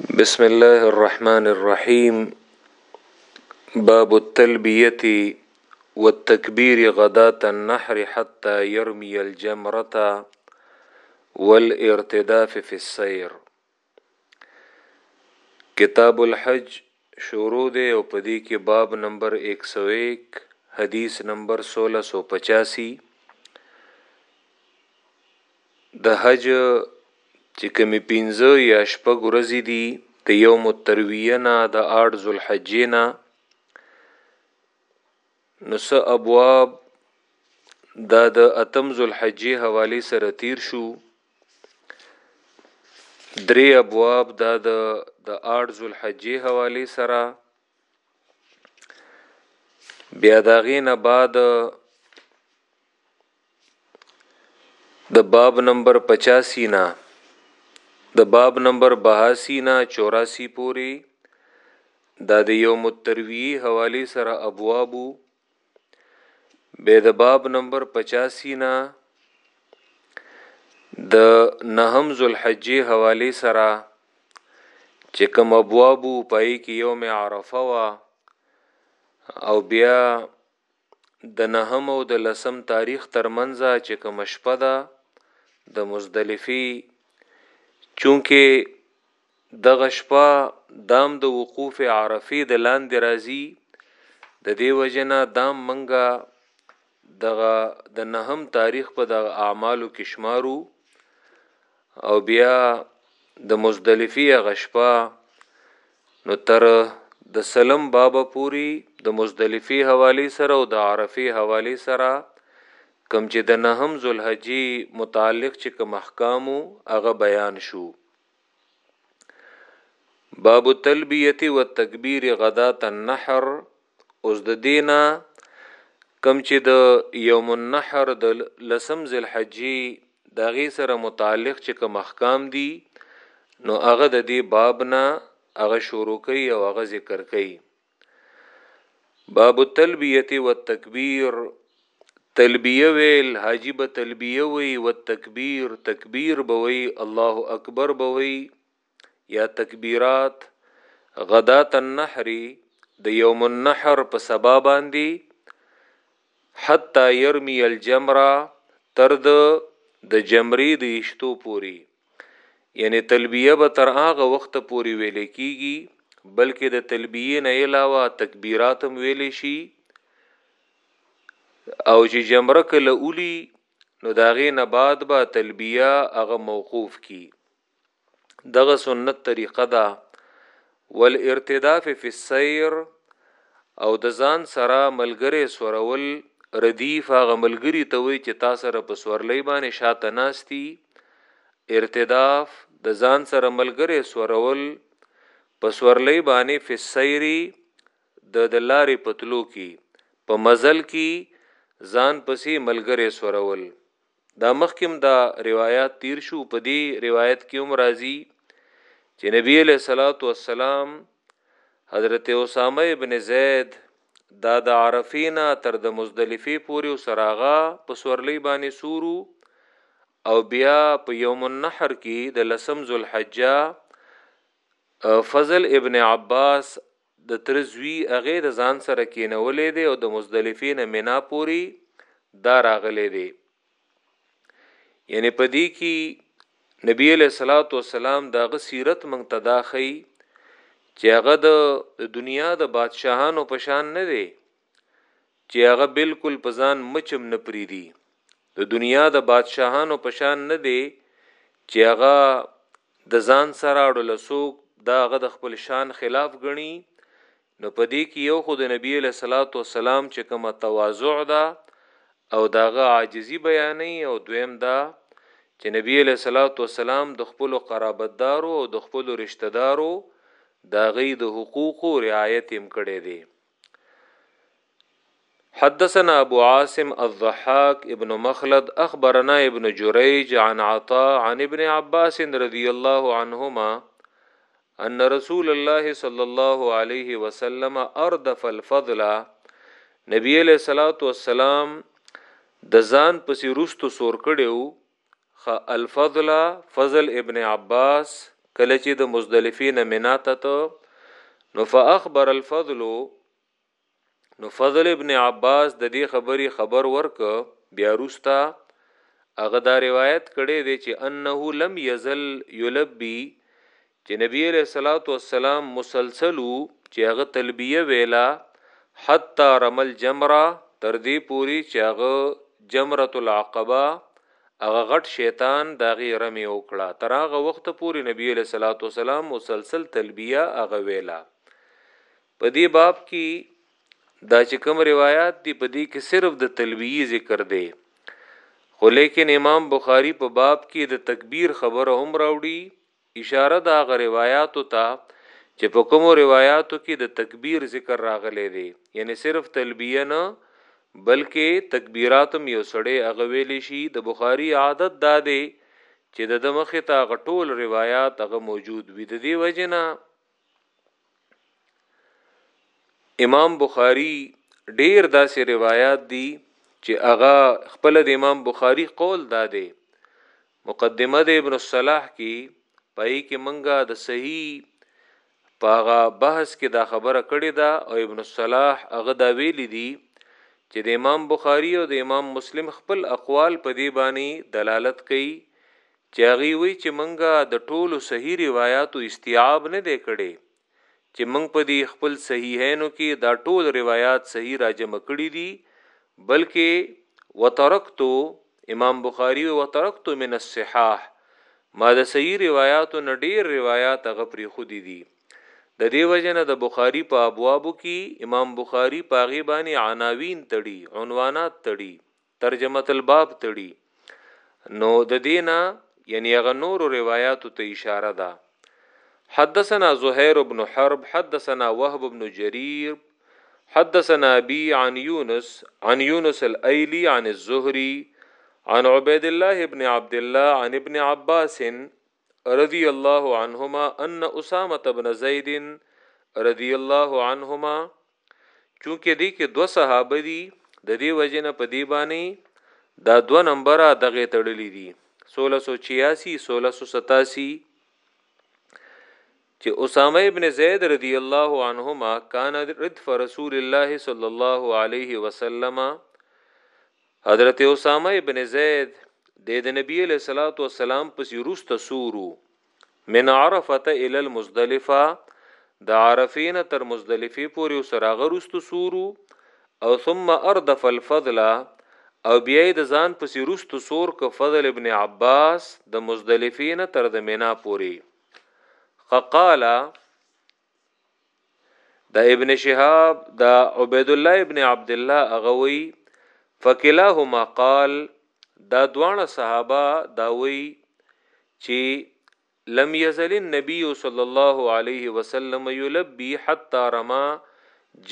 بسم الله الرحمن الرحيم باب التلبية والتكبير غداة النحر حتى يرمي الجمرة والارتداف في السير کتاب الحج شروع دی او په دې کې باب نمبر ایک سو ایک حدیث نمبر سوله سو پچاسی د حج چې کمی پینځه یا شپږ ورځې دي د یوم الترویه نه د آټ ذوالحجې نه نو څه ابواب دا د اتم ذوالحجې حواله سره تیر شو درې ابواب دا د د آړ ذوالحجې حواله سره بیا داغې نه بعد د باب نمبر 85 نه د باب نمبر 82 نه 84 پوری دا د یوم الترویه حوالی سره ابوابو به د باب نمبر 85 نه د نهم ذوالحجې حوالی سره چې کوم ابوابو پای کې یوم عرفه وا او بیا د نهم او د لسم تاریخ تر منځ چې کومه شپه ده د مزدلفي چونکه دغه شپه دام د وقوف عرفه د لاندې راځي د دې وجنه دام منګه دغه د نهم تاریخ په دغه اعمالو کې شمارو او بیا د مزدلفی هغه شپه نو تر د سلم بابا پوری د مزدلفی حوالی سره او د عرفی حوالی سره کم چې د نهم ذوالحجې متعلق چې کوم احکام هغه بیان شو باب التلبیه والتکبیر غدات النحر اوس د دې نه کوم چې د یوم النحر د لسم ذلحجې د هغې سره متعلق چې کوم احکام دي نو هغه د دې باب نه هغه شروع کوي او هغه ذکر کوي باب التلبیه و التکبیر تلبیه ویل حاجی به تلبیه وی و تکبیر تکبیر بوي الله اکبر بوي یا تکبیرات غداة النحر د یوم النحر په سبا باندې حتی یرمی الجمره تر د د جمری د اشتو پوری یعنی تلبیه به تر هغه وخت پوری ویل کیږي بلکې د تلبیه نه علاوه تکبیرات هم ویل شي او چې جمره کله اولی نو داغه نه بعد به تلبیه هغه موقوف کی دغه سنت طریقه ده والارتداف فی السیر او د ځان سره ملګری سورول ردیف هغه ملګری ته وی چې تا سره په سورلې باندې شاته ناشتي ارتداف د ځان سره ملګری سورول په سورلې باندې فی السیری د دلارې پتلو کی په مزل کی ځان پسې ملګری سورول دا مخکې هم دا روایت تیر شو په دې روایت کې هم راځي چې نبی علیہ الصلوۃ والسلام حضرت اسامه ابن زید دا د عرفینا تر د مزدلفه پورې سراغا په سورلی باندې سورو او بیا په یوم النحر کې د لسم ذوالحجہ فضل ابن عباس د تره زوی هغه د ځان سره کېنولی دی او د مزدلفې نه منا پورې دا راغلی دی یعنی په دې کې نبی علیہ الصلوۃ والسلام دغه سیرت مونږ ته دا خي چې هغه د دنیا د بادشاهانو پشان نه دی چې هغه بلکل په ځان مچم نه پرېږدي، د دنیا د بادشاهانو په شان نه دی چې هغه د ځان سره اړوله څوک د هغه د خپل شان خلاف ګڼي نو په دې کې یو خو د نبی علیه الصلاۃ والسلام چې کومه تواضع ده او داغه عاجزي بیانې او دویم دا چې نبی علیه الصلاۃ والسلام د خپل قرابتدارو او د خپل رشتہ دارو داغي د حقوقو رعایت هم کړی دی حدثنا ابو عاصم الضحاك ابن مخلد اخبرنا ابن جريج عن عطاء عن ابن عباس رضي الله عنهما ان رسول الله صلى الله عليه وسلم اردف الفضل نبی علیہ الصلوۃ والسلام د ځان پسې روستو سور کړو خ الفضل فضل ابن عباس کله چې د مزدلفین منا ته ته نو فاخبر الفضل نو فضل ابن عباس د دې خبري خبر ورک بیا روستا هغه دا روایت کړي دی چې انه لم یزل یلبی چې نبي عليه الصلوة والسلام مسلسل وو چې هغه تلبيه ويله حتي رمى الجمرة تر دې پورې چې هغه جمرة العقبه هغه غټ شيطان د هغې رمې وکړه تر هغه وخته پورې نبي عليه الصلوة والسلام مسلسل تلبيه هغه ويله په دې باب کې دا چې کوم روایت دی په دې کې صرف د تلبيه ذکر دی خو لیکن امام بخاری په باب کې د تکبیر خبره هم راوړي اشاره د هغه روایاتو ته چې په کومو روایاتو کې د تکبیر ذکر راغلی دی یعنی صرف تلبیه نه بلکې تکبیراتم یو سړی هغه ویلی شي د بخاری عادت دا دی چې د د مخې ته هغه ټول روایات هغه موجود وي د دې وجې نه امام بخاری ډیر داسې روایت دي چې اغا خپل د امام بخاری قول داده مقدمه د ابن الصلاح کې پای کې منګه د صحیح پاغه بحث کې دا خبره کړې ده او ابن الصلاح هغه دا ویل دي چې د امام بخاری او د امام مسلم خپل اقوال په دی باندې دلالت کوي چې هغوی وایي چې مونږ د ټولو صحیح روایاتو استیعاب نه دی کړی، چې مونږ په دې خپل صحیحینو کې دا ټول روایات صحیح راجمع کړي دي، بلکې وترکت، امام بخاري وایي، وترکت من الصحاح، ما د صحیح روایاتو نه ډېر روایات هغه پرېښودي دي، د دې وجې نه د بخاري په ابوابو کې امام بخاري په هغې باندې عناوین تړي، عنوانات تړي. ترجمة الباب تړي نو د دې نه یعنی هغه نورو روایاتو ته اشاره ده حدثنا زهیر بن حرب حدثنا وهب بن جریر حدثنا ابي عن يونس عن يونس الايلي عن الزهري عن عبيد الله بن عبد الله عن ابن عباس رضی الله عنهما ان اسامه ابن زید رضی الله عنهما چونکه دی کې دو صحابه دي د دې وجنه په دی باندې دا دو نمبره دغه تړلې دي 1686 1687 چې اسامه ابن زید رضی الله عنهما کان ردف رسول الله صلی الله علیه وسلم حضرت اسامه ابن زید د د نبی علیہ الصلوۃ والسلام پس روست سورو من عرفه الى المزدلفه د عرفین تر مزدلفه پورې وسراغه روست سورو او ثم اردف الفضل او بیا د ځان پس روست سور ک فضل ابن عباس د مزدلفین تر د مینا پورې ققالا دا ابن شهاب دا عبید الله ابن عبد الله اغوی فکلاهما قال دا دوانه صحابه دا وی چې لم يزل النبي صلى الله عليه وسلم يلبي حتى رمى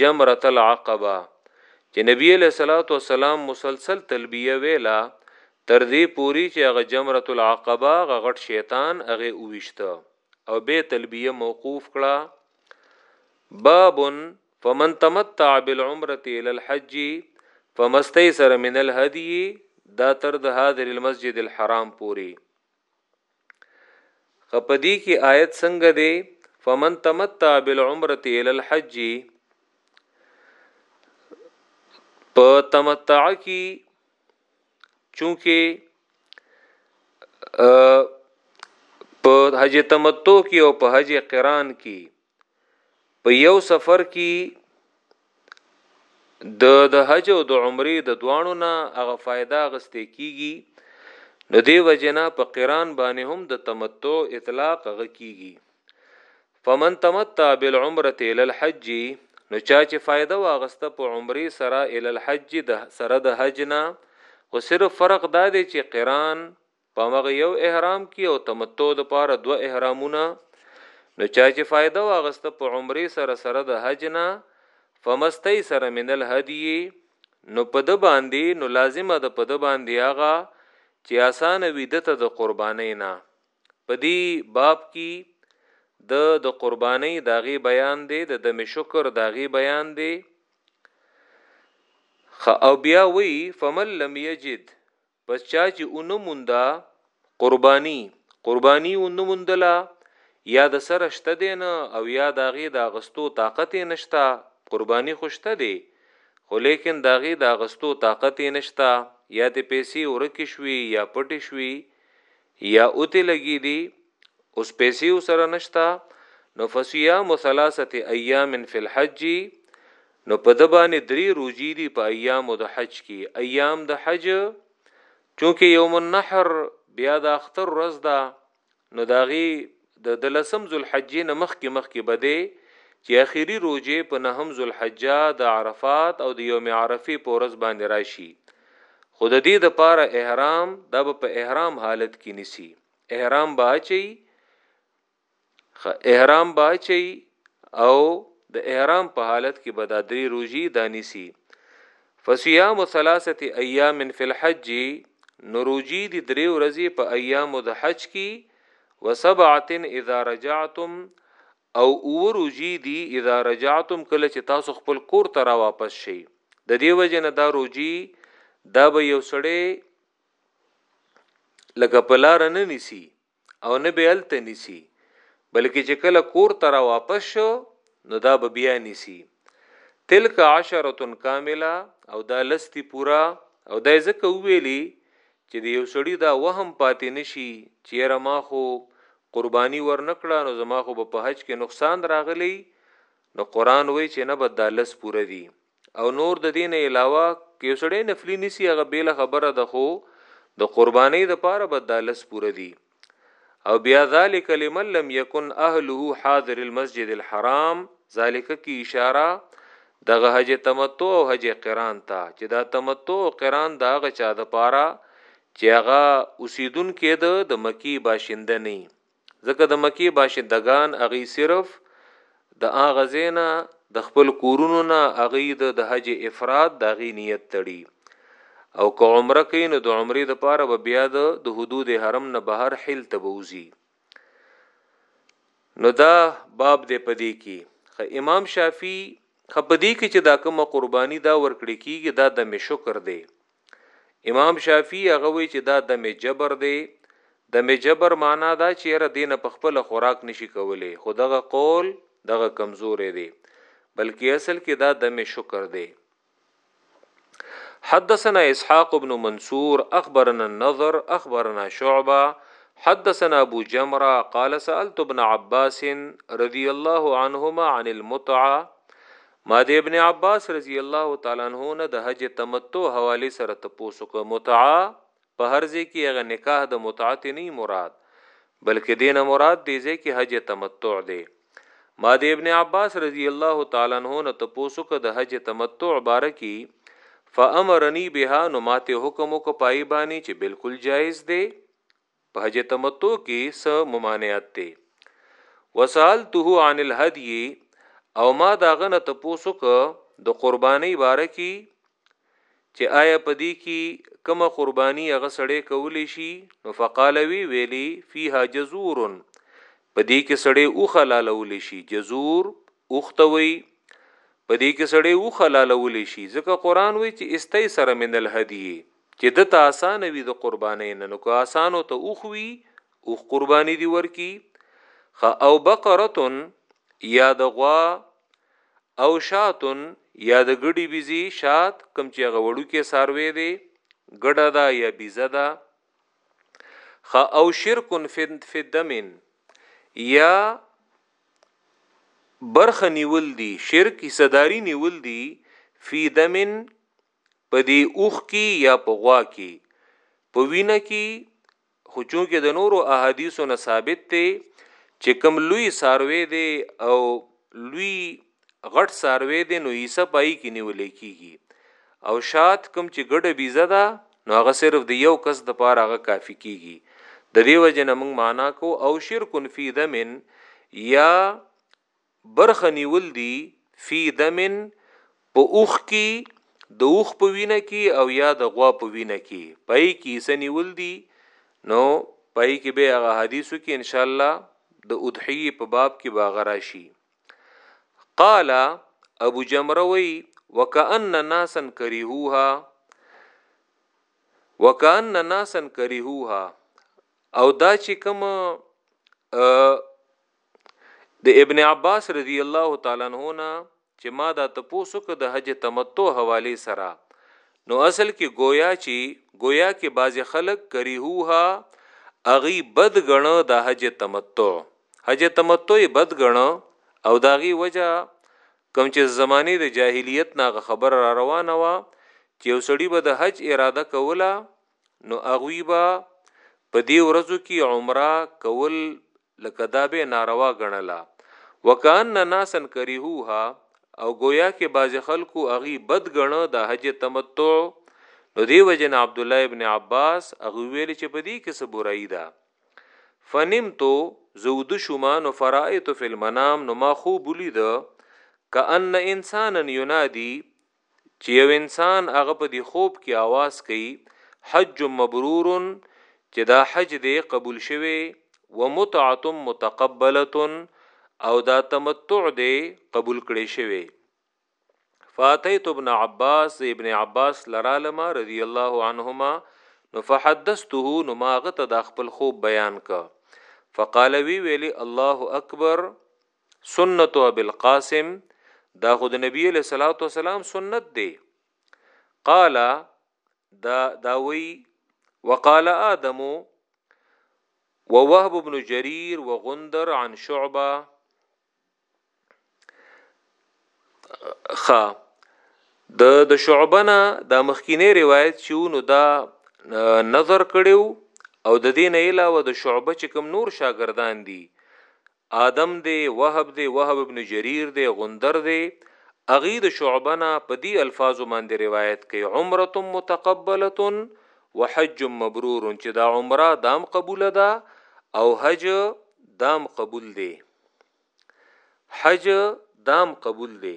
جمره العقبه چې نبی له صلوات و سلام مسلسل تلبیه ویلا تر دې پوری چې هغه جمره العقبه غغټ شیطان هغه اوښته او به تلبیه موقوف کړه باب فمن تمتع بالعمره الى الحج فمستيسر من الهدي دا تر د حاضر المسجد الحرام پوری خپدی کی آیت څنګه دی فمن تمتع بالعمره الى الحج په تمتع کی چونکه په حج تمتع کې او په حج قران کې په یو سفر کې د د حج او د عمرې د دوانو نه هغه فائدہ غستې کیږي نو دی وجنا په قران باندې هم د تمتع اطلاق غ کیږي فمن تمتع بالعمره الى الحج نو چا چې فائدہ واغسته په عمره سره الى الحج د سره د حج نه خو صرف فرق دا دی چې قران په مغه یو احرام کې او تمتع د پاره دوه احرامونه نو چا چې فائدہ واغسته په عمره سره سره د حج نه فمستي سره من الهدی نو په د باندې نو لازمه د په د باندې هغه چې اسانه وي دته د قربانې نه په دې باب کي د د قربانۍ د هغې بیان دی د دم شکر د هغې بیان دی او بیا وی فمن لم یجد پس چا چې اون موندا قربانی قربانی اون موندلا یا د سره شته دی نه او یا د هغې د اغستو طاقت نشتا قربانی خوشته دی خو لیکن د هغې د اغستو طاقت نشتا یا د پیسې ورکې شوي یا پټې شوي یا اوتې لګي دي اوس پیسې وسره نشتا نو فصيام ثلاثه ايام في الحج نو په د باندې درې روزي دي په ايام د حج کې ايام د حج چونکه يوم النحر بیا د اختر ورځ ده نو داغي د د لسم ذوالحجې نه مخکې مخکې به دی چې اخیري روژه په نهم ذوالحجه د عرفات او د یوم عرفې په ورځ باندې راشي خو د دې د پاره احرام دا به په احرام حالت کې نیسي احرام به اچي احرام به اچي او د احرام په حالت کې به دا درې روژي دانیسي فصيام ثلاثه ايام في الحج نروجي دي درې ورځې په ايام د حج کې وسبعه اذا رجعتم او اوه روجی دی اذا رجعتم کله چې تاسو خپل کور ته را واپس شئ د دې وجه نه دا روجی دا به یو سړی لکه پلار نه نیسی او نه به الته نیسی بلکې چې کله کور ته را واپس شو نو دا به بیا نیسی تلک عشره کامله او دا لستی پورا او دا ځکه ویلی چې د یو سړي دا وهم پاتې نه شي چې یاره ما خو قرباني ورنه کړه نو زما خو به په حج کې نقصان راغلی نو قرآن وایي چې نه به دا لس پوره دي او نور د دې نه علاوه که یو سړی نفلي نیسي هغه بېله خبره ده خو د قربانۍ دپاره به دا لس پوره دي او بیا ذالک لمن لم یکن اهله حاضر المسجد الحرام ذالک کی اشاره دغه حج تمتع او حج قران ته چې دا تمتع او قران دا غ چا د پاره چې هغه اوسیدون کې د مکی باشنده نه ځکه د مکی باشندگان اغي صرف د هغه ځای نه، د خپل کورونو نه، هغوی د د حج افراد د هغې نیت تړي او که عمره کوي نو د عمرې د پاره به بیا د د حدود حرم نه بهر حل ته به وځي. نو دا باب دی په دې کې خه امام شافعي خه په دې کې چې دا کومه قرباني دا ورکړې کېږي دا دم شکر دی امام شافعی هغه وی چې دا دم جبر دی دم جبر معنا دا چې را دینه په خپل خوراک نشي کولی خو دغه قول دغه کمزورې دی بلکې اصل کې دا دم شکر دی حدثنا اسحاق بن منصور اخبرنا النظر اخبرنا شعبه حدثنا ابو جمره قال سالت ابن عباس رضي الله عنهما عن المتعه ما د ابن عباس رضی الله تعالی عنه نه د حج تمتع حواله سره تپوس وکړ متعه په هر ځای کې هغه نکاح د متعه ته نه مراد بلکې دینه مراد دی ځای کې حج تمتع دی ما د ابن عباس رضی الله تعالی عنه نه تپوس وکړ د حج تمتع باره کې فامرنی بها نو ماته حکم وکړ پای باندې چې بالکل جایز دی په حج تمتع کی څه ممانعت دی وسالته عن الهدی او ما داغه نه تپوسو که د قربانی باره کی چې آیا پدی کی کما قربانی هغه سړی کولی شي نو فقال وی ویلی فیها جزور پدی کی سړی او خلالولی شي جزور اوختوي پدی کی سړی او خلالولی شي ځکه قران وی چې استیسر من الهدی چې ده ته اسانه وي د قربانۍ نه نو که اسانو ته اوښ وي اوښ قرباني دي ورکي خه او بقرتن یا د غوا او شاتن یا د ګډي بيزي شات کم چې هغه وړو کې ساروي دي ګډه ده یا بيزه ده خ او شرکن فدمن یا برخه نیول دي شرک حصداري نیول دي فی دمن په دې اوښ کي يا په غوا کي په وينه کي خو چونکه د نورو احاديثو نه ثابت دی چي کوم لوی څاروی دی او لوی غټ څاروی دی نو عیسی پای کې نیول کیږي او شات کم چې ګډه بیزه ده نو هغه صرف د یو کس د پاره هغه کافی کیږي د دې وجه نه موږ معنا کو او شرک فی دمن یا برخه نیول دي، فی دم، په اوښ کي، د اوښ په وینه کي او یا د غوا په وینه کي، پای کي حصه نیول دي، نو پای کي به هغه حدیثو کي ان شاءالله د اضحیې په باب کي به هغه راشي. قال ابو جمره وایي، وکأن ناسا کریهوها وکأن ناسا کریهوها او دا چي کوم د ابن عباس رضی الله تعالی عنه نه چې ما دا تپوسو که د حج تمتع حواله سره نو اصل کې گویا چې گویا کې بعض خلک کریهوها اغي بد غنه د حج تمتع حج تمتع بد غنه او داغي وجه کم چې زمانه د جاهلیت ناغه خبر را روانه وا چې یو سړی به د حج اراده کوله نو اغوی به په دې ورځو کې عمره کول لکه دا به ناروا ګڼله وکأن ناسا کریهوها او گویا کې بعض خلکو اغي بد ګڼه د حج تمتع نو دی وجن عبد الله ابن عباس اغه ویل چې په دې کې څه برایي ده فنمتو زود شوما نو فرایت فی المنام نو ما خوب ولید کأن انسانا ینادی چی یو انسان هغه په دی خوب کی آواز کوي حج مبرور چی دا حج دی قبول شوی ومتعة متقبلة او دا تمتع دی قبول کړی شوی فاتیت ابن عباس زه ابن عباس لرالم رضی الله عنهما نو فحدثته نو ما هغه ته دا خپل خوب بیان که فقال وی ویلی الله اکبر سنت ابي القاسم دا خود نبی علیہ الصلوۃ والسلام سنت دی قال دا داوی وقال ادم ووهب ابن جرير وغندر عن شعبه خ د د شعبنه د مخکینه روایت چې نو دا نظر کړیو او د دین علاوه د شعبه چې کوم نور شاګردان دي آدم دی وهب دی وهب ابن جریر دی غندر دی هغوی د شعبه نه په دې الفاظو باندې روایت کوي عمره متقبله وحج مبرور چې دا عمره دام قبول ده او حج دام قبول دی حج دام قبول دی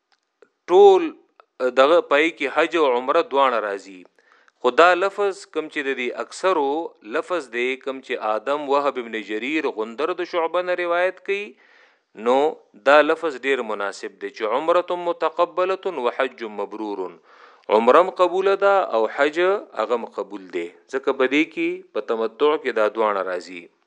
ټول دغه پای کې حج او عمره دواړه راځي خدا لفظ کم چې د دې اکثرو لفظ دی کم چې آدم وهب ابن جریر غندر د شعبه نه روایت کوي نو دا لفظ ډیر مناسب دی چې عمره متقبله وحج مبرور عمرم قبول ده او حج اغم قبول دی ځکه په دې کې په تمتع کې دا دوانه راځي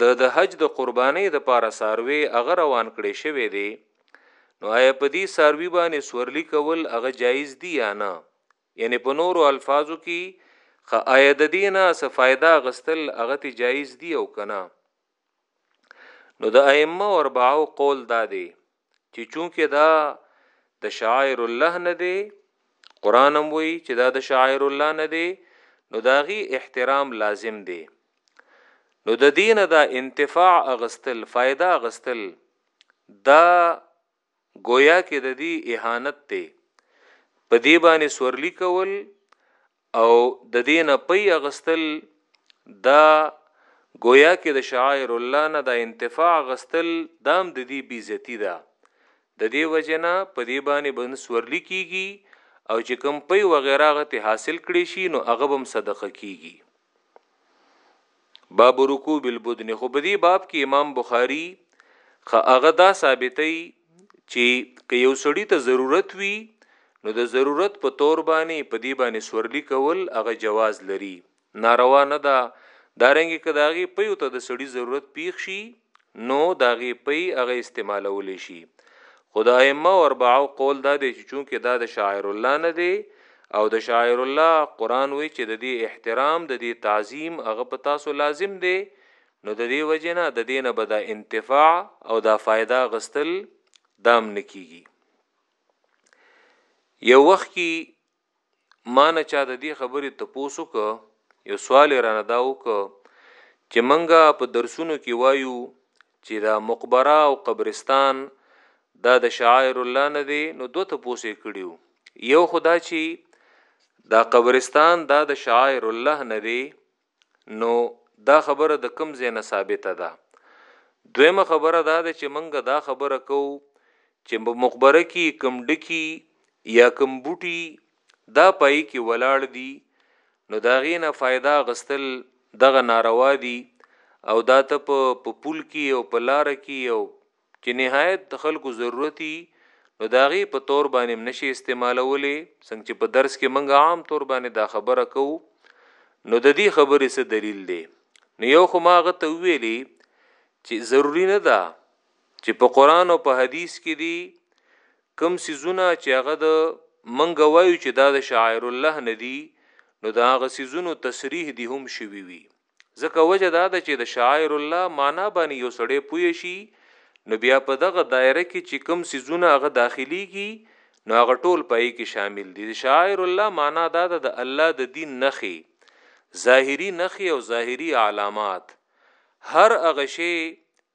ده د حج د قربانۍ دپاره څاروی هغه روان کړی شوی دی نو آیا په دې څاروي باندې سورلی کول هغه جایز دی یا نه یعنی په نورو الفاظو کې خه آیا د دې نه څه فائدہ غستل هغه ته جایز دی او کنه نو د ائمه اربعو قول دا دی چې چونکه دا د شاعر الله نه دی قران هم وی چې دا د شاعر الله نه دی نو داغي احترام لازم دی نو د دین دا انتفاع اغستل فائدہ اغستل دا گویا کې د دې اهانت ته په دی باندې سورلی کول او د دې نه پي اغستل دا گویا کې د شاعر الله نه د انتفاع غستل دام د دې بیزتی ده د دې وجنه په دې باندې بن سورلی کیږي او چې کم پي وغیرہ غته حاصل کړي شي نو هغه بم صدقه کیږي باب رکوب البدن خو په دې باب کې امام بخاری خه هغه دا ثابتې چې که یو سړی ته ضرورت وي نو د ضرورت په تور باندې په دې باندې سورلی کول هغه جواز لري ناروا نه ده دارنګ کداغي په یو ته د سړی ضرورت پیښ شي نو داغي پي هغه استعمالولي شي خو د ائمه اربعو قول دا دی چې چونکه دا د شاعر الله نه دی او د شاعر الله قران وی چې د دې احترام د دې تعظیم هغه په تاسو لازم دی نو د دې وجنه د دینه به دا انتفاع او دا فائدہ غستل دام نکیږي یو وخت کې ما نه چا د دې خبرې تپوس وکړ یو سوال یې رانه دا وکړ چې منګه په درسونو کې وایو چې دا مقبره او قبرستان دا د شاعر الله نه دی نو دوه تپوس یې کړیو یو خدا چې دا قبرستان دا د شاعر الله نه دی نو دا خبره د کوم ځای نه ثابته ده؟ دویمه خبره دا ده چې موږ دا خبره کوو چې په مقبره کې کوم ډکي یا کوم بوټي دا پای کې ولاړ دي نو دا غینه فائدہ غستل دغه ناروا دي او دا ته په پول کې او په لار کې او چې نهایت د خلکو ضرورت وي نو د هغې په طور باندې هم نه شې استعمالولی، څنګه چې په درس کې موږ عام طور باندې دا خبره کوو، نو د دې خبرې څه دلیل دی؟ نو یو خو ما هغه ته وویلې چې ضروري نه ده چې په قرآن او په حدیث کې دې کوم سیزونه چې هغه د منګه وایو چې دا د شاعر الله نه دي نو دا هغه سیزونو تصریح دې هم شوي وي. ځکه وجه دا ده چې د شعائر الله معنا باندې یو سړی پوه شي نو بیا په دغه دایره کې چې کم سيزونه هغه داخليږي نو هغه ټول پای کې شامل دي د شعائر الله معنا دا ده د الله د دین نخي ظاهری نخي او ظاهری علامات هر هغه شی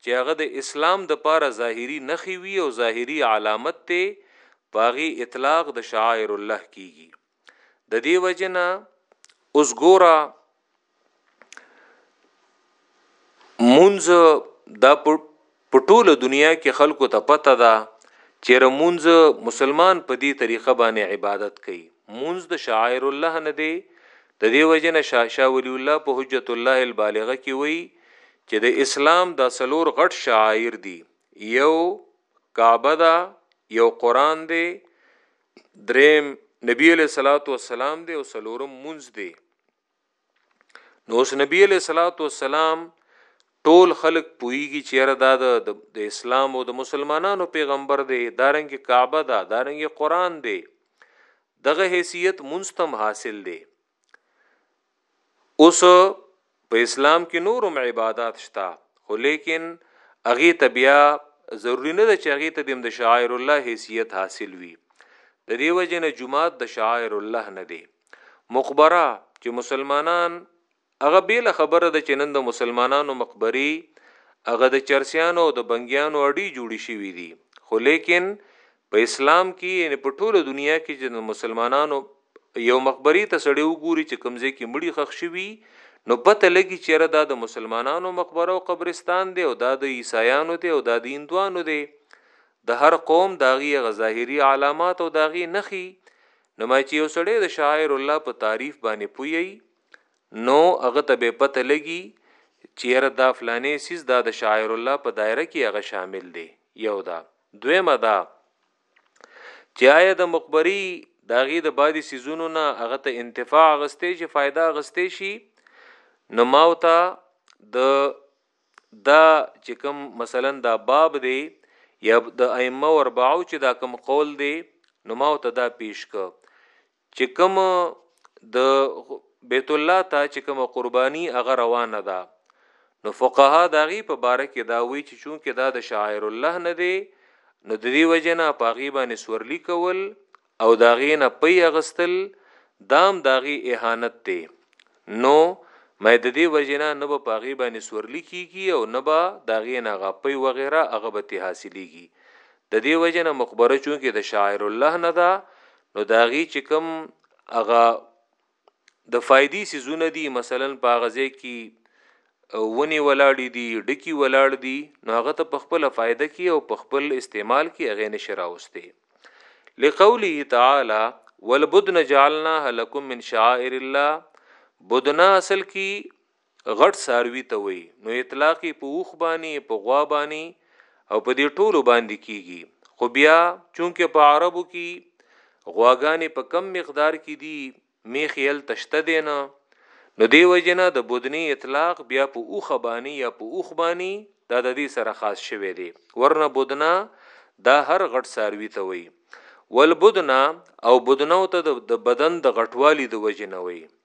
چې هغه د اسلام د پاره ظاهری نخي وي او ظاهری علامت ته پاغي اطلاق د شعائر الله کیږي د دې وجنه اوس ګورا مونږ دا په ټوله دنیا کې خلکو ته پته ده چې رمونځ مسلمان په دې طریقه باندې عبادت کوي مونږ د شاعر الله نه دی د دې وجه نه شاشه ولی الله په حجت الله البالغه کې وای چې د اسلام د سلور غټ شاعر دی یو کعبه دا یو قران دی دریم نبی علیہ الصلوۃ والسلام دی او سلورم منځ دی نو اوس نبی علیہ الصلوۃ والسلام ټول خلق پویږي چیرې دا د اسلام او د مسلمانانو پیغمبر دی دارنګ کعبه دا دارنګ قران دی دغه حیثیت منستم حاصل دی اوس په اسلام کې نورم عبادت شته خو لیکن اغه ته بیا ضروری نه ده چې اغه ته د شاعر الله حیثیت حاصل وي د دې وجه نه جمعات د شاعر الله نه دی مقبره چې مسلمانان هغه بیل خبره ده چې نن د مسلمانانو مقبري هغه د چرسیانو او د بنګیانو اړي جوړی شوی دي خو لیکن په اسلام کی یعنی په ټوله دنیا کی چه د مسلمانانو یو مقبری ته سړی وګوری چه کوم ځای کی مړی خښ شوی نو پته لګی چه یاره دا د مسلمانانو مقبره او قبرستان دی او دا د عیسایانو دی او دا د هندوانو دی د هر قوم د هغی هغه ظاهری علامات او د هغی نښی نو ما چه یو سړی د شاعر الله په تعریف باندې پوی نو هغه ته به پته لګی چه یاره دا فلانی سیز دا د شاعر الله په دایره کی هغه شامل دی یو دا دویمه دا چې آیا د مقبری داغي د بادي سيزونو نه هغه ته انتفاع غستې شي فائدہ غستې شي نو ماوتا د دا چې کوم مثلا دا باب دی یا د ائمه اربعو چې دا کوم قول دی نو ماوتا دا پیش ک چې کوم د بیت الله ته چې کوم قرباني هغه روانه ده نو فقها داغي په باره کې دا وی چې چون کې دا د شاعر الله نه دی نو د دې وجنه پاغي باندې سورلی کول او داغي نه پي اغستل دام داغي اهانت دی نو مې د دې وجنه نه په پاغي باندې سورلی کیږي او نه به داغي نه غپي وغیرہ هغه به ته حاصلېږي د دې وجنه مقبره چون کې د شاعر الله نه ده نو داغي چې کوم هغه د فائدې سيزونه دي مثلا په غزه کې ونی ولاړې دي ډکی ولاړ دي نو هغه ته په خپل فائدہ کې او په خپل استعمال کې هغه نشر اوسته لقوله تعالی والبدن جعلناها لكم من شعائر الله بدنا اصل کې غټ څاروي ته وایي نو اطلاق یې په اوښ باندې، په غوا باندې او په دې ټولو باندې کېږي، خو بیا چونکه په عربو کې غواګانې په کم مقدار کې دي، مېښې هلته شته دی نه، نو دې وجې نه د بدنې اطلاق بیا په اوښه باندې یا په اوښ باندې دا د دې سره خاص شوی دی، ورنه بدنه دا هر غټ څاروي ته وایي، والبدنه او بدنو ته د بدن د غټوالي د وجې نه وایي.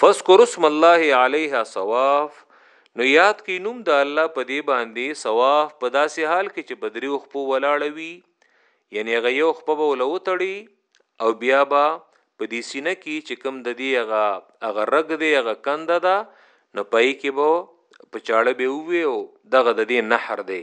فذكر اسم الله عليها صواف نو یاد کی نوم د الله په دی باندې صواف په داسې حال کې چې بدریو خپو ولاړوي یعنی هغه یو خپو ولوتړي او بیا با په دې سینه کې چې کم د دې هغه هغه رګ دی هغه کنده ده نو پای کې به په چاړه به وي او دغه د دې نحر دی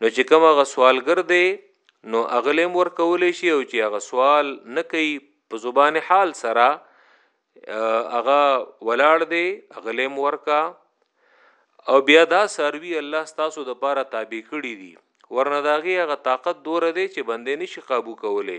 نو چې کوم هغه سوالګر دی نو اغلم ورکول شي او چې هغه سوال نه کوي په زبان حال سره هغه ولاړ دی اغلم ورکا او بیا دا سروي الله ستاسو د پاره تابع کړی دي ورنه داغي هغه طاقت دور دی چې بندې نشي قابو کوله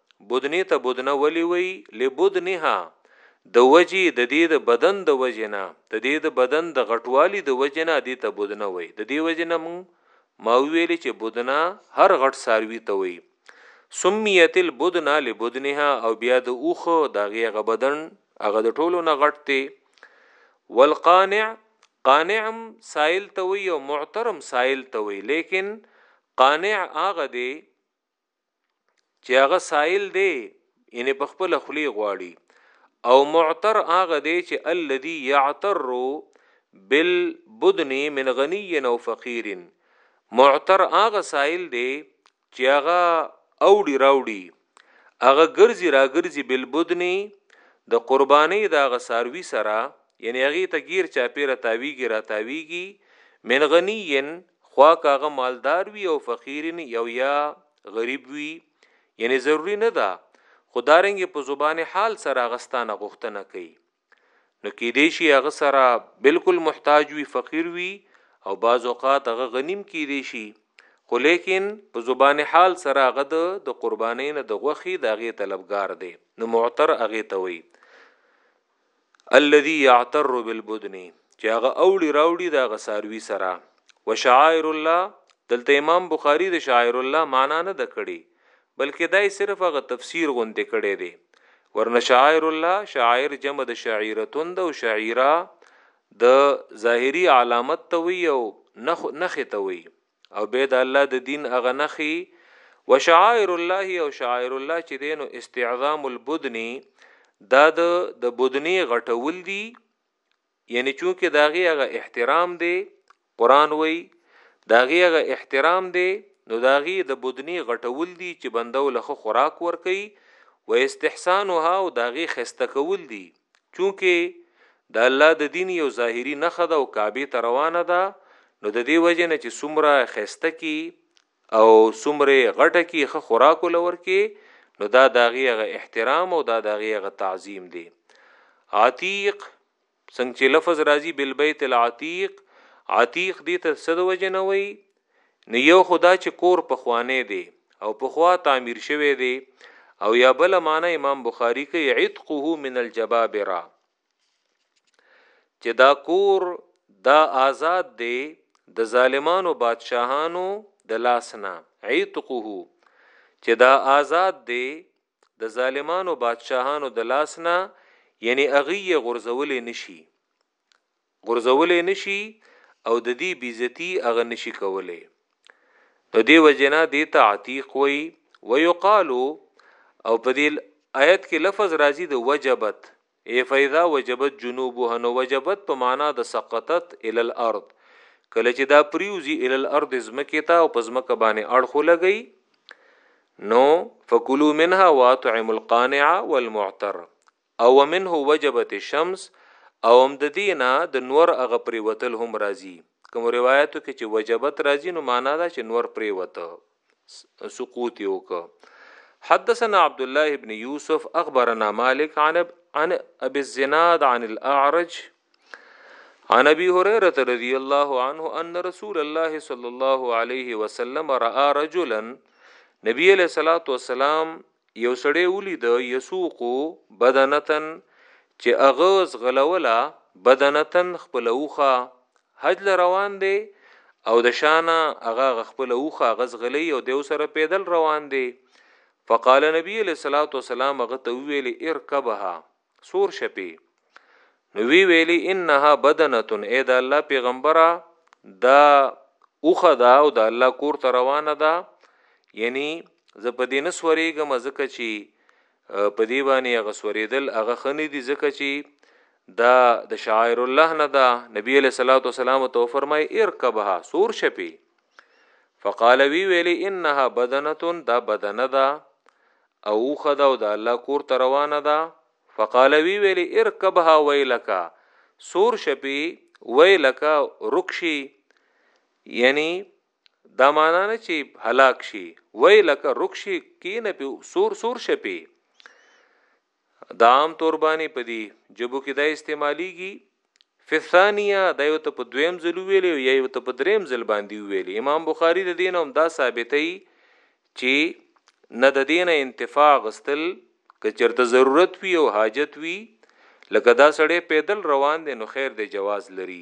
بدنې ته بدنه ولې وایي؟ لبدنها، د وجې د دې د بدن د وجې نه، د دې د بدن د غټوالي د وجې نه دې ته بدنه وایي، د دې وجې نه موږ ما وویل چې بدنه هر غټ څاروي ته وایي. سمیت البدنه لبدنها او بیا د اوښ د هغې هغه بدن هغه د ټولو نه غټ دی. والقانع قانع هم سائل ته وایي او معترم سائل ته وایي لیکن قانع هغه دی چې هغه سائل دی یعنی په خپل خلی غواړي او معتر هغه دی چې الذي يعتر بالبدن من غني او فقير معتر هغه سائل دی چې هغه اوډي راوډي هغه ګرځي راګرځي بالبدن د قرباني دا غساروي سره یعنی هغه ته گیر چا پیره تاویږي را تاویږي من غنی خواه که هغه مالدار وي او فقیر او یا غریب وي یعنی ضروری نه ده خو دارنګ په زبان حال سره غستانه غوښتنه کوي نو کې دی شي هغه سره بالکل محتاج وي فقیر وي او بعض اوقات هغه غنیم کې دی شي خو لیکن په زبان حال سره هغه د قربانۍ نه د غوخي د هغه طلبګار دی نو معتر هغه ته وي الذي يعتر بالبدن چې هغه اوړي راوړي دا غساروي سره وشعائر الله دلته امام بخاری د شاعر الله معنا نه د کړي بلکې دای صرف هغه تفسیر غونډه کړي دي ورنه شاعر الله شاعر جمع د شاعرتون د او شاعره د ظاهری علامت ته وی او نخ نخ ته وی او بیا د الله د دین هغه نښې وشعائر الله او شعائر الله چې دینو استعظام البدنی دا د د بدنی غټول دي یعنی چونکه داغه هغه احترام دی قران وای داغه هغه احترام دی نو داغه د بدنی غټول دي چې بندو له خوراک ور کوي و استحسانها او داغه خسته کول دي چونکه د الله د دین یو ظاهري نښه ده او کعبې ته روانه ده نو د دې وجه نه چې څومره خسته کی او څومره غټه کی خه خوراک ولور کې نو دا داغي هغه احترام او دا داغي هغه تعظیم دی عتیق څنګه چې لفظ راځي بالبیت العتیق عتیق دې ته صد وجه نه وي نو یو خو دا چې کور پخوانی دی او پخوا تعمیر شوی دی او یا بل معنی امام بخاری کوي عتقه من الجبابره چې دا کور دا آزاد دی د ظالمانو بادشاهانو د لاس نه عتقه چې دا آزاد دی د ظالمانو بادشاهانو د لاس نه یعنی اغي یې غرزولې نشي غرزولې نشي او د دې بیزتی اغه نشي کولې نو دی وجنا دی ته عتیق وی ویقالو او په دې آیت کې لفظ راځي د وجبت اې فاذا وجبت جنوبها نو وجبت په معنا د سقطت الی الارض کله چې دا پریوزی الی الارض زمکه ته او په زمکه باندې اړخو لګی نو فکلوا منها واطعموا القانع والمعتر او منه وجبت الشمس او هم د دینه د نور هغه پریوتل هم راځي کوم روایتو کې چې وجبت راځي نو معنا دا چې نور پریوته وته سقوط یو ک حدثنا عبد الله ابن يوسف اخبرنا مالك عن عن ابي الزناد عن الاعرج عن ابي هريره رضي الله عنه ان رسول الله صلى الله عليه وسلم راى رجلا نبي عليه الصلاه والسلام یو سړی ولید یسوق بدنة چې هغه ځغلوله بدنة خپله اوښه حج له روان دی او د شانه هغه خپله اوښه هغه ځغلی او دیو سره پیدل روان دی فقال نبی علیه الصلاة والسلام هغه ته وویل ارکبها سور شپې نو وی ویلی انها بدنه ای د الله پیغمبره دا اوخه دا او د الله کور ته روانه ده یعنی زه په دې نسورېږم ځکه چې په دې باندې هغه سورېدل هغه خنې دي ځکه چې دا د شاعر الله نه دا نبی علیہ الصلوۃ والسلام تو فرمای ارکبها سور شپی فقال وی ویلی انها بدنه دا بدنه ده او اوښه ده او د الله کور ته روانه ده فقال وی ویلی ارکبها ویلک سور شپی ویلک رکشی یعنی دا معنا نه چې هلاک شي وای لکه رکشي کینه په سور سور شپي دا عام تور باندې پدی جبو کې دا استعماليږي فی الثانیه دا یو ته په دویم ځل ویلی یا یو ته په دریم ځل باندې ویلی امام بخاری د دین هم دا ثابتای چې نه د دین انتفاع غستل که چرته ضرورت وي او حاجت وي لکه دا سړی پیدل روان دی نو خیر دی جواز لري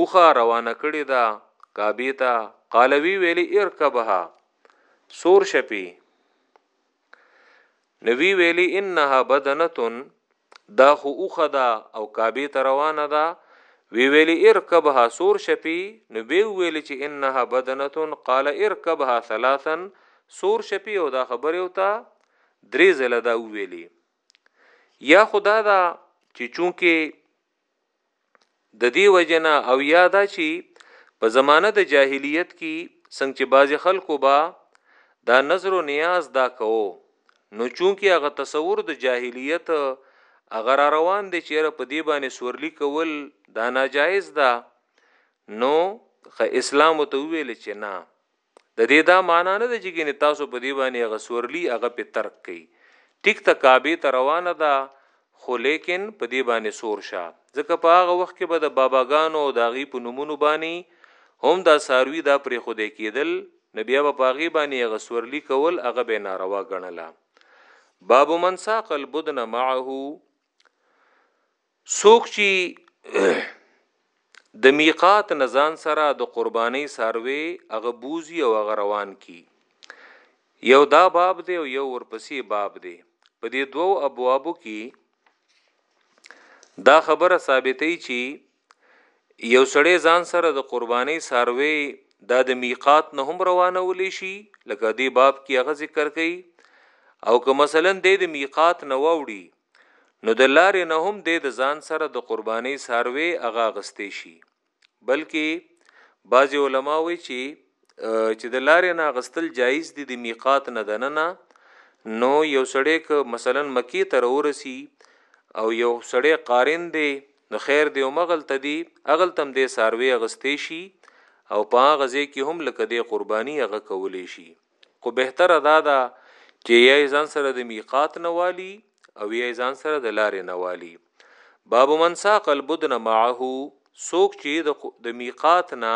اوخه روانه کړی دا کعبه ته قال وی ویلی ارکبها سور شپی نوی ویلی انها بدنتن دا خو اوخه دا او کعبه ته روانه ده وی ویلی ارکبها سور شپی نو به ویلی چې انها بدنتون قال ارکبها ثلاثا سور شپی او دا خبره او تا درې زله دا ویلی یا خدا دا چې چونکه د دې وجنه او یا دا چې په زمانه د جاهلیت کې څنګه چې بعضی خلکو با دا نظر او نیاز دا کوو نو چونکی هغه تصور د جاهلیت اگر روان دي چیرې په دی باندې سورلی کول دا ناجایز ده نو خه اسلام ته ویل چې نه د دې دا معنی نه ده چې ګنې تاسو په دې باندې هغه سورلي هغه په ترک کئ ټیک ته کعبه ته روانه ده خو لیکن په دې باندې سور شه ځکه په هغه وخت کې به د باباګانو او داغي په نومونو باندې هم دا ساروی دا پرې خودې کېدل نو بیا به پاغي باندې هغه سورلي کول هغه به ناروا ګڼله باب من ساق البدن معه څوک چی د میقات نه ځان سره د قربانی څاروی هغه بوزی او هغه روان کی یو دا باب دی او یو ورپسی باب دی په دې دوو ابوابو کی دا خبره ثابتې چی یو سړی ځان سره د قربانی ساروی دا د میقات نه هم روانه ولې شي لکه دی باب کې هغه ذکر کړي او که مثلا د میقات نه ووري نو د لارې نه هم دې د ځان سره د قرباني ساروي اغا غستې شي بلکې بعضی علما وی چې چې د لارې نه غستل جایز دي د میقات نه دننه نو یو سړی که مثلا مکی ته ورسی او یو سړی قارن دی نو خیر دی او مغل ته دی اغل تم دی ساروی غستې شي او په غزه کې هم لکه دی قرباني هغه کولې شي خو بهتره دا ده چې یا یې ځان سره د میقات نه والي او یا یې ځان سره د لارې نه والي باب من ساق البدن معه سوک چې د میقات نه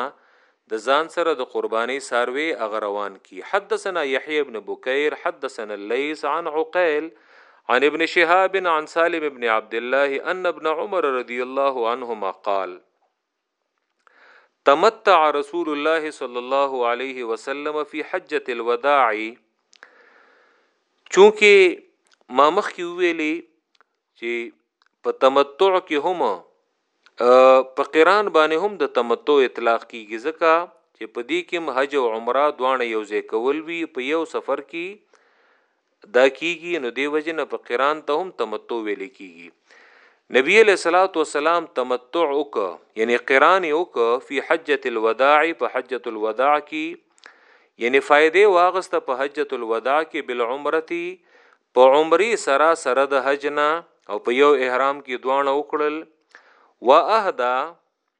د ځان سره د قرباني ساروي اغه روان کی حدثنا يحيى بن بكير حدثنا الليث عن عقيل عن ابن شهاب عن سالم بن عبد الله ان ابن عمر رضي الله عنهما قال تمتع رسول الله صلی الله علیه وسلم فی حجۃ الوداع چونکه ما مخ کې ویلې چې په تمتع کې هم په قران باندې هم د تمتع اطلاق کیږي ځکه چې په دې کې حج او عمره دوانه یو ځای کول وی په یو سفر کې دا کیږي نو دی وجه نه په قران ته هم تمتع ویل کیږي نبی علیہ الصلوۃ والسلام تمتع وک یعنی قران وک فی حجۃ الوداع په حجۃ الوداع کې یعنی فائدې واغسته په حجۃ الوداع کې بالعمرتی په عمره سره سره د حج نه او په یو احرام کې دوانه وکړل واهدا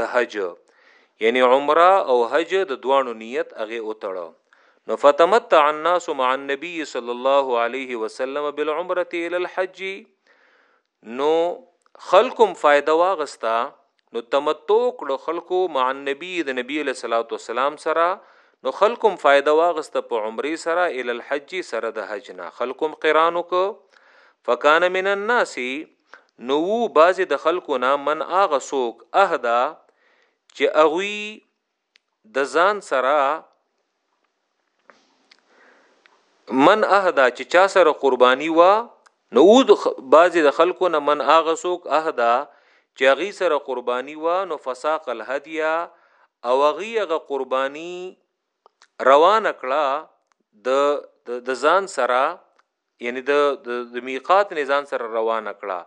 د حج یعنی عمره او حج د دوانو نیت هغه اوتړه نو فتمتع الناس مع النبي صلی الله علیه وسلم بالعمره الى الحج نو خلقم فائدہ واغستا نو تمتع کړه خلقو مع النبي د نبی له صلوات والسلام سره نو خلقم فائدہ واغسته په عمره سره الى الحج سره د حج نه خلقم قرانو ک فکان من الناس نو وو بعضې د خلکو نه من هغه څوک اهدا چې هغوی د ځان سره من اهدا چې چا سره قرباني وا نو ود بعضی د خلکو نه من اغه سوک اهدا چې غي سره قرباني وا نو فساق الهديا او غي غ قرباني روان کړه د د ځان سره یعنی د د میقات نزان سره روان کړه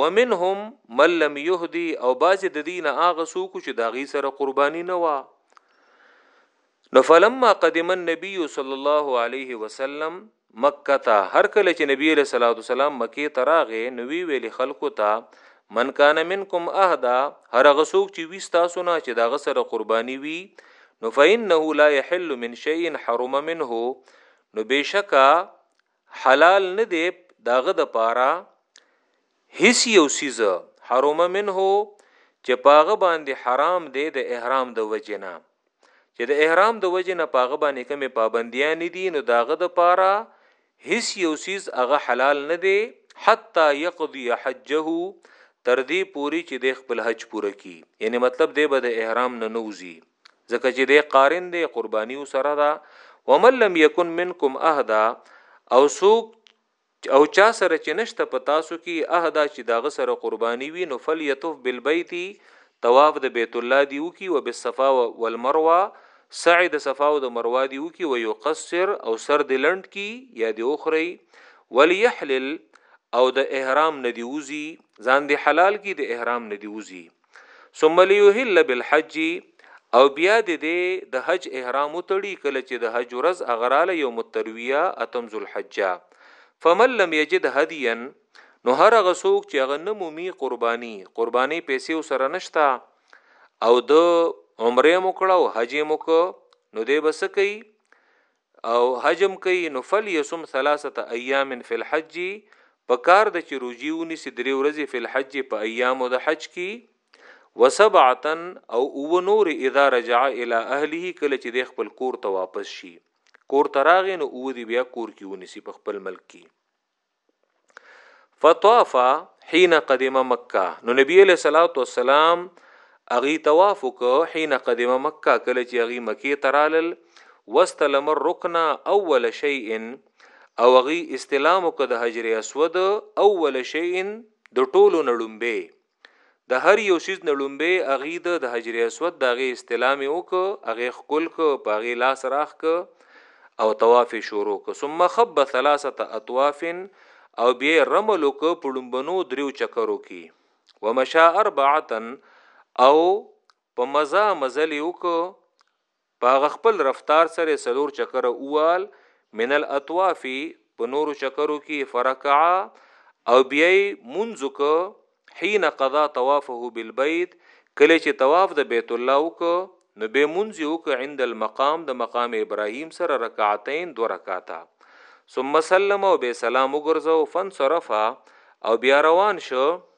ومنهم من لم يهدي او باز د دین اغه سوکو چې داغي سره قرباني نه وا نو فلما قدم النبي صلى الله عليه وسلم مکه ته هر کله چې نبی له صلوات والسلام مکه ته راغې نو وی ویل خلکو ته من کان منکم اهدا هر غسوک چې وی تاسو نه چې داغه سره قرباني وي نو فإنه لا يحل من شيء حرم منه نو بېشکه حلال نه دی د هغه دپاره هیڅ یو څیز حرم منه چې پاغه باندې حرام دی د احرام د وجې نه چې د احرام د وجې نه پاغه باندې کومې پابندیانې دي نو داغه دپاره هیڅ یو څیز هغه حلال نه دی حتی یقضی حجه تر دې پوری چې د خپل حج پوره کی یعنی مطلب دی به د احرام نه نوزی ځکه چې دی قارن دی قرباني سره ده ومن لم يكن منكم اهدا او سوق او چا سره چې نشته په تاسو کې اهدا چې داغه سره قرباني وي نو فليتوف بالبيت طواف د بیت الله دی وکي او بالصفا والمروه سعی د صفا او د مروه دی وکي او يقصر او سر د لند کی یا د اخري وليحلل او د احرام ندیوزی ځان د حلال کی د احرام ندیوزی ثم ليحل بالحج او بیا د دې د حج احرام تړي کله چې د حج ورځ اغراله یوم الترویه اتم ذوالحجه فمن لم یجد هدیا نو هر هغه څوک چې هغه نه مومي قرباني قرباني پیسې سره نشتا او د عمره مکړه او حج مکړه نو دې بس کوي او حجم کوي نو فلیصم ثلاثة ایام فی الحج پکار ده چې روژې ونیسي درې ورځې فی الحج په ایامو د حج کې وسبعة او اووه نورې اذا رجع الی اهله کله چې دی خپل کور ته واپس شي کور ته راغی نو اووه دې بیا کور کې ونیسي په خپل ملک کې. فطاف حين قدم مکه نو نبی علیہ الصلوۃ والسلام اغي طواف وک حين قدم مکه کله چې اغي مکه ترالل واستلم الركن اول شيء او اغي استلام وک د حجر اسود اول شيء د ټولو نړمبه د هر یو سیز نه لومبه اغي د حجر اسود د هغه استلام وک هغه خپل ک په هغه لاس راخ ک او طواف شروع ک ثم خب ثلاثه اطواف او بیا رمل ک په لومبنو دریو چکرو کی ومشا اربعه او په مزه مزل وک په هغه خپل رفتار سره یې څلور چکره ووهل، من الاطواف، په نورو چکرو کې، فرکع، او بیا یې لمونځ وکړ، حین قضی طوافه بالبیت، کله چې طواف د بیت الله وکړ، نو بیا لمونځ یې وکړ، عند المقام، د مقام ابراهیم سره، رکعتین، دوه رکعته، ثم سلم، او بیا یې سلام وګرځاوه، فانصرف، او بیا روان شو.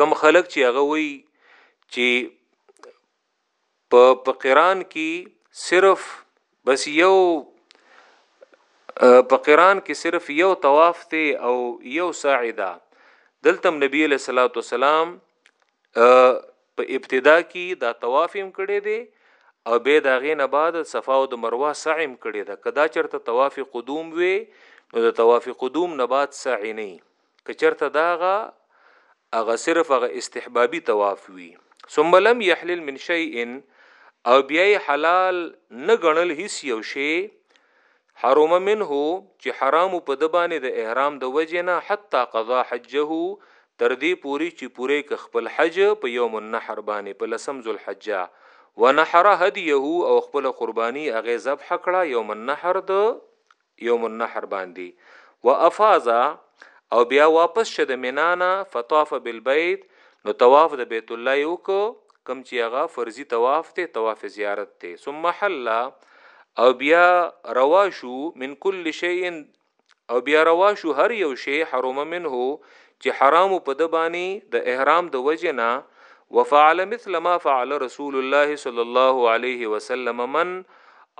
کم خلک چې هغه وایي چې په په قران کې صرف بس یو په قران کې صرف یو طواف ته او یو سعی ده دلته نبی له صلوات والسلام په ابتدا کې دا طواف هم کړی دی او به دا غینه بعد صفا او د مروه سعی هم کړی دا کدا چرته طواف قدوم وي نو د طواف قدوم نه بعد سعی نه که چرته داغه هغه صرف هغه استحبابي طواف وي ثم لم يحلل من شيء او بیا حلال نه غنل هیڅ یو شی حرم منه چې حرام په د باندې د احرام د وجه نه حتا قضا حجه تر دې پوری چې پوره ک خپل حج په یوم النحر باندې په لسم ذل حجه ونحر هدیه او خپل قربانی هغه ذبح کړه یوم النحر د یوم النحر باندی وافاض او بیا واپس شه د مینا نه فطاف بالبیت نو طواف د بیت الله یو کو کم چې هغه فرضي طواف ته طواف زیارت ته ثم حل او بیا روا شو من کل شیء او بیا روا شو هر یو شی حرام منه چې حرام په د باندې د احرام د وجنه وفعل مثل ما فعل رسول الله صلی الله علیه وسلم من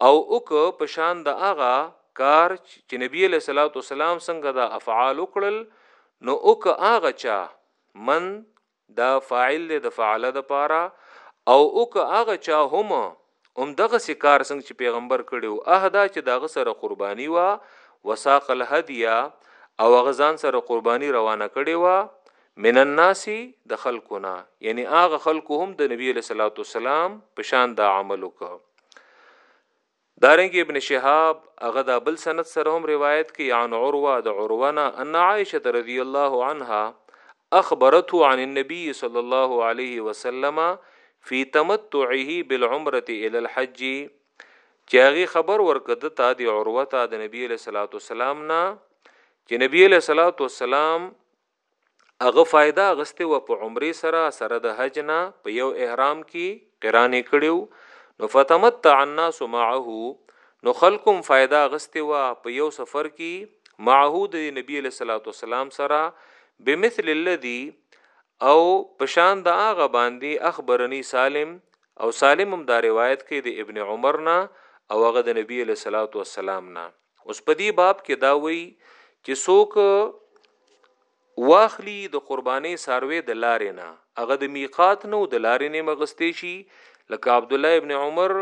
او اوک په شان د هغه کار چې نبی علیہ الصلوۃ والسلام څنګه دا افعال وکړل نو اوک هغه چا من دا فاعل د فعل د پاره او اوک هغه چا هم هم دغه سکار څنګه چې پیغمبر کړو اهدا چې دغه سره قرباني وا وساق الهدیا او غزان سره قرباني روانه کړي وا من الناس د خلکو نه یعنی هغه خلکو هم د نبی علیہ الصلوۃ والسلام په شان دا عمل وکړ دارنګ ابن شهاب هغه د بل سند سره هم روایت کوي عن عروه د عروه نه ان عائشه رضی الله عنها اخبرته عن النبي صلى الله عليه وسلم في تمتعه بالعمره الى الحج چاغي خبر ورکد تا د عروه ته د نبی له صلوات والسلام نه چې نبی له صلوات والسلام هغه فائده اغستې وه په عمرې سره سره د حج نه په یو احرام کې قران کړیو نو فتمتع الناس معه نو خلقم فائدہ غسته وا په یو سفر کې معه د نبی له صلوات والسلام سره بمثل الذي او پشان د هغه باندې اخبرني سالم او سالم هم دا روایت کوي د ابن عمر نه او هغه د نبی له صلوات والسلام نه اوس په دې باب کې دا وایي چې څوک واخلی د قرباني ساروي د لارې نه هغه د میقات نو د لارې نه مغستې شي لکه عبد الله ابن عمر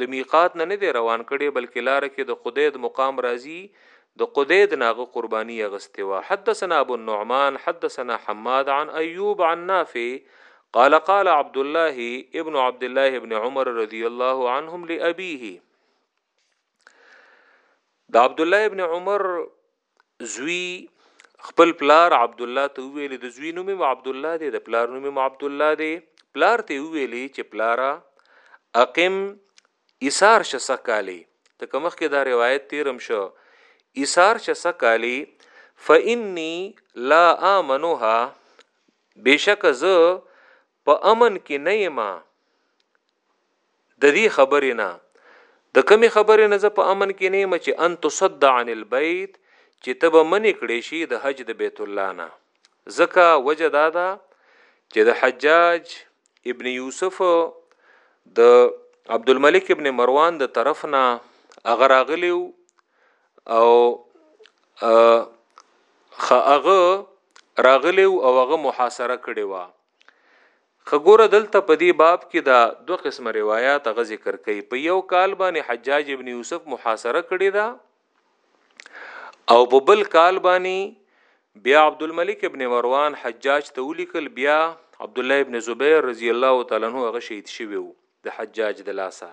د میقات نه نه دی روان کړي بلکې لار کې د قدید مقام راځي د قدید ناغه قرباني غستې وا حدثنا ابو النعمان حدثنا حماد عن ايوب عن نافع قال قال عبد الله ابن عبد الله ابن عمر رضي الله عنهم لابيه د عبد الله ابن عمر زوی خپل پلار عبد الله ته ویل د زوی نوم عبد الله دی د پلار نوم عبد الله دی پلار ته ویل چې پلارا اقم ایثار شسه کالی ته کومخ کې دا روایت تیرم شو ایثار شسه کالی فإني لا آمنها بشک ز په امن کې نه یم د دې خبرې نه د کمی خبرې نه زه په امن کې نه یم چې ان تصد عن البيت چې ته به منې کړې شي د حج د بیت الله نه ځکه وجه دا ده چې د حجاج ابن یوسف د عبدالملک ابن مروان د طرف نه اغراغلیو او هغه راغلی او هغه محاصره کړی و خګوره دلته په دې باب کې دا دوه قسمه روایت غ ذکر کوي په یو کال باندې حجاج ابن یوسف محاصره کړی دا او په بل کال باندې بیا عبد الملک ابن مروان حجاج ته ولیکل بیا عبد الله ابن زبیر رضی الله تعالی عنہ هغه شهید شوی وو د حجاج د لاسه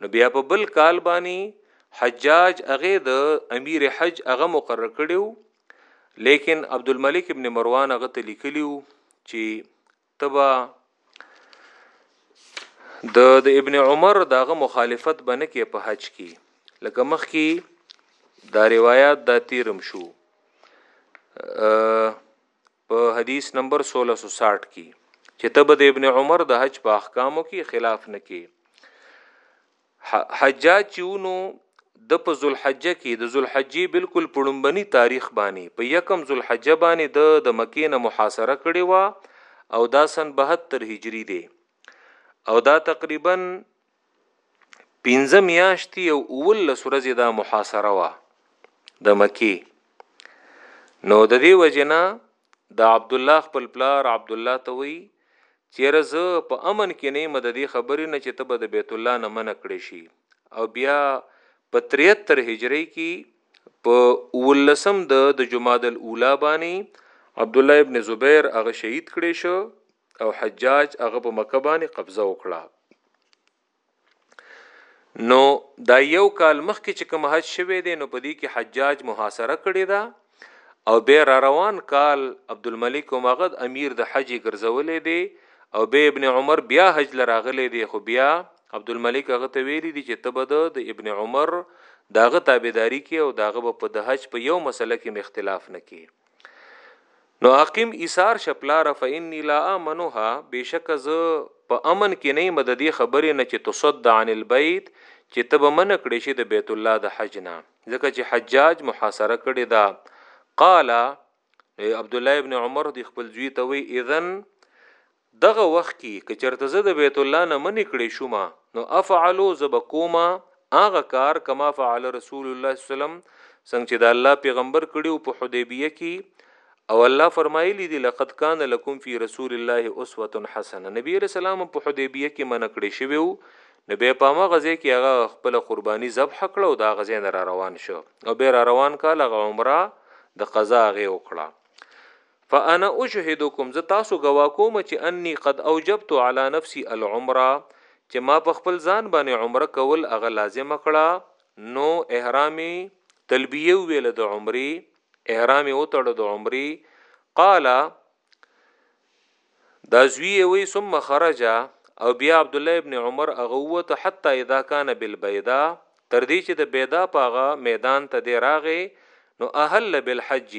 نو بیا په بل کال باندې حجاج هغه د امیر حج هغه مقرر کړیو لیکن عبد الملک ابن مروان هغه ته لیکلیو چې تبا د د ابن عمر داغه مخالفت بنه کې په حج کې لکه مخ کې دا روایت دا تیرم شو په حدیث نمبر 1660 کې چې ته به د ابن عمر د حج په احکامو کې خلاف نه کې حجاج چونو د په ذوالحجه کې د ذوالحجې بالکل پړمبني تاریخ باندې په یکم ذوالحجه باندې د د مکې نه محاصره کړې و او دا سن 72 هجری دی او دا تقریبا پنځه میاشتې او اولس ورځې دا محاصره وه د مکی نو د دې وجنا د عبد الله خپل پلار عبد الله ته وی چیرې زه په امن کې نه مد دې خبرې نه چې ته به د بیت الله نه منع کړې شي او بیا په 73 هجری کې په ولسم د د جماد الاولا باندې عبد الله ابن زبیر هغه شهید کړي شو او حجاج هغه په مکه باندې قبضه وکړه نو دا یو کال مخکې چې کوم حج شوه دی نو پدې کې حجاج محاصره کړی دا او به را روان کال عبد الملک مغد امیر د حج ګرځولې دی او به ابن عمر بیا حج لراغلې دی خو بیا عبد الملک هغه ته ویلي دي چې تبد د ابن عمر داغه تابعداري کې او داغه په د حج په یو مسله کې مختلاف نه کې نو حکیم ایثار شپلار فإني لا امنها بشک ز په امن کې نه مددي خبرې نه چې تصد عن البيت چې تب من کړې شي د بیت الله د حج نه ځکه چې حجاج محاصره کړې دا قال عبد الله ابن عمر د خپل زوی ته وی اذن دغه وخت کي که چرته زه د بیت الله نه مني کړې شوم نو افعل زه به کوم هغه کار کما فعل رسول الله صلی الله عليه وسلم څنګه چې د الله پیغمبر کړي او په حدیبیه کي او الله فرمایلی دی لقد کان لکم فی رسول الله اسوه حسنه نبی علیہ السلام په حدیبیه کې منع کړی شوی وو نو به په ما غزه کې هغه خپل قرباني ذبح کړه او دا غزه نه را روان شو او به را روان کاله عمره د قضا غي وکړه فانا اشهدکم زه تاسو گواه کوم چې انی قد اوجبت علی نفسی العمره چې ما په خپل ځان باندې عمره کول هغه لازم کړه نو احرامي تلبیه ویل د عمرې احرام او تړ د عمرې قال دا زوی وی ثم خرج او بیا عبد الله ابن عمر هغه وته حتا اذا کان بالبيدا تر دې چې د بيدا پاغه میدان ته دی راغې نو اهل بالحج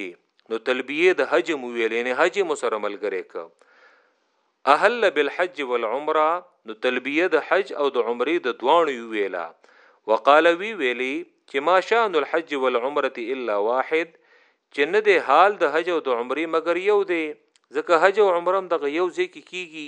نو تلبیه د حج مو ویل یعنی حج مو سره ملګری ک اهل بالحج والعمره نو تلبیه د حج او د عمره د دوانو ویلا وقال وی ویلی چې ما شان الحج والعمره الا واحد چې نه د حال د حج او د عمره مگر یو دی ځکه حج او عمره دغه یو ځکه کیږي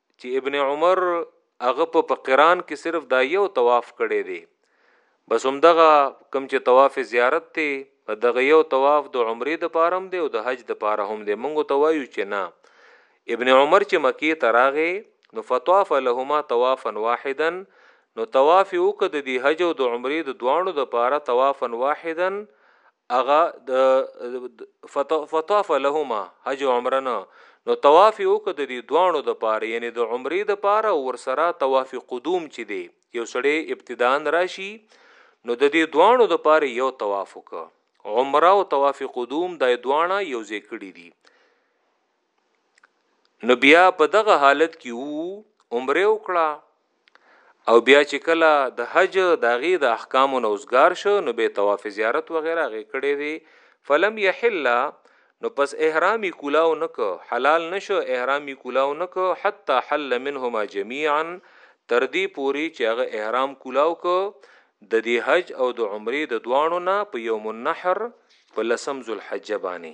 چی ابن عمر هغه په په قران کې صرف دا یو طواف کړی دی بس هم دغه کم چې طواف زیارت ته په دغه یو طواف د عمره د پارم دی او د حج د پاره هم دی مونږ ته وایو چې نه ابن عمر چې مکی ته راغی نو فطواف لهما طوافا واحدا نو طواف وکړه د حج او د عمره د دوانو د پاره طوافا واحدا هغه د فطاف لهما حج عمره نه نو طواف یو کده دی دوانو د پاره یعنی د عمره د پاره ور سره طواف قدوم چي دی یو سړی ابتدان راشي نو د دې دوانو د پاره یو طواف وک عمره او طواف قدوم د دوانه یو ذکړی دی نو بیا په دغه حالت کې وو عمره وکړه او بیا چې کله د حج د غي د احکام او نوزګار شو نو به طواف زیارت و غیره غي کړي وي فلم يحل نو پس احرامي کولاو نک حلال نشو احرامي کولاو نک حتا حل منهما جميعا تر دې پوري چې هغه احرام کولاو کو د دې حج او د عمره د دوانو نه په یوم النحر په لسم ذوالحجه باندې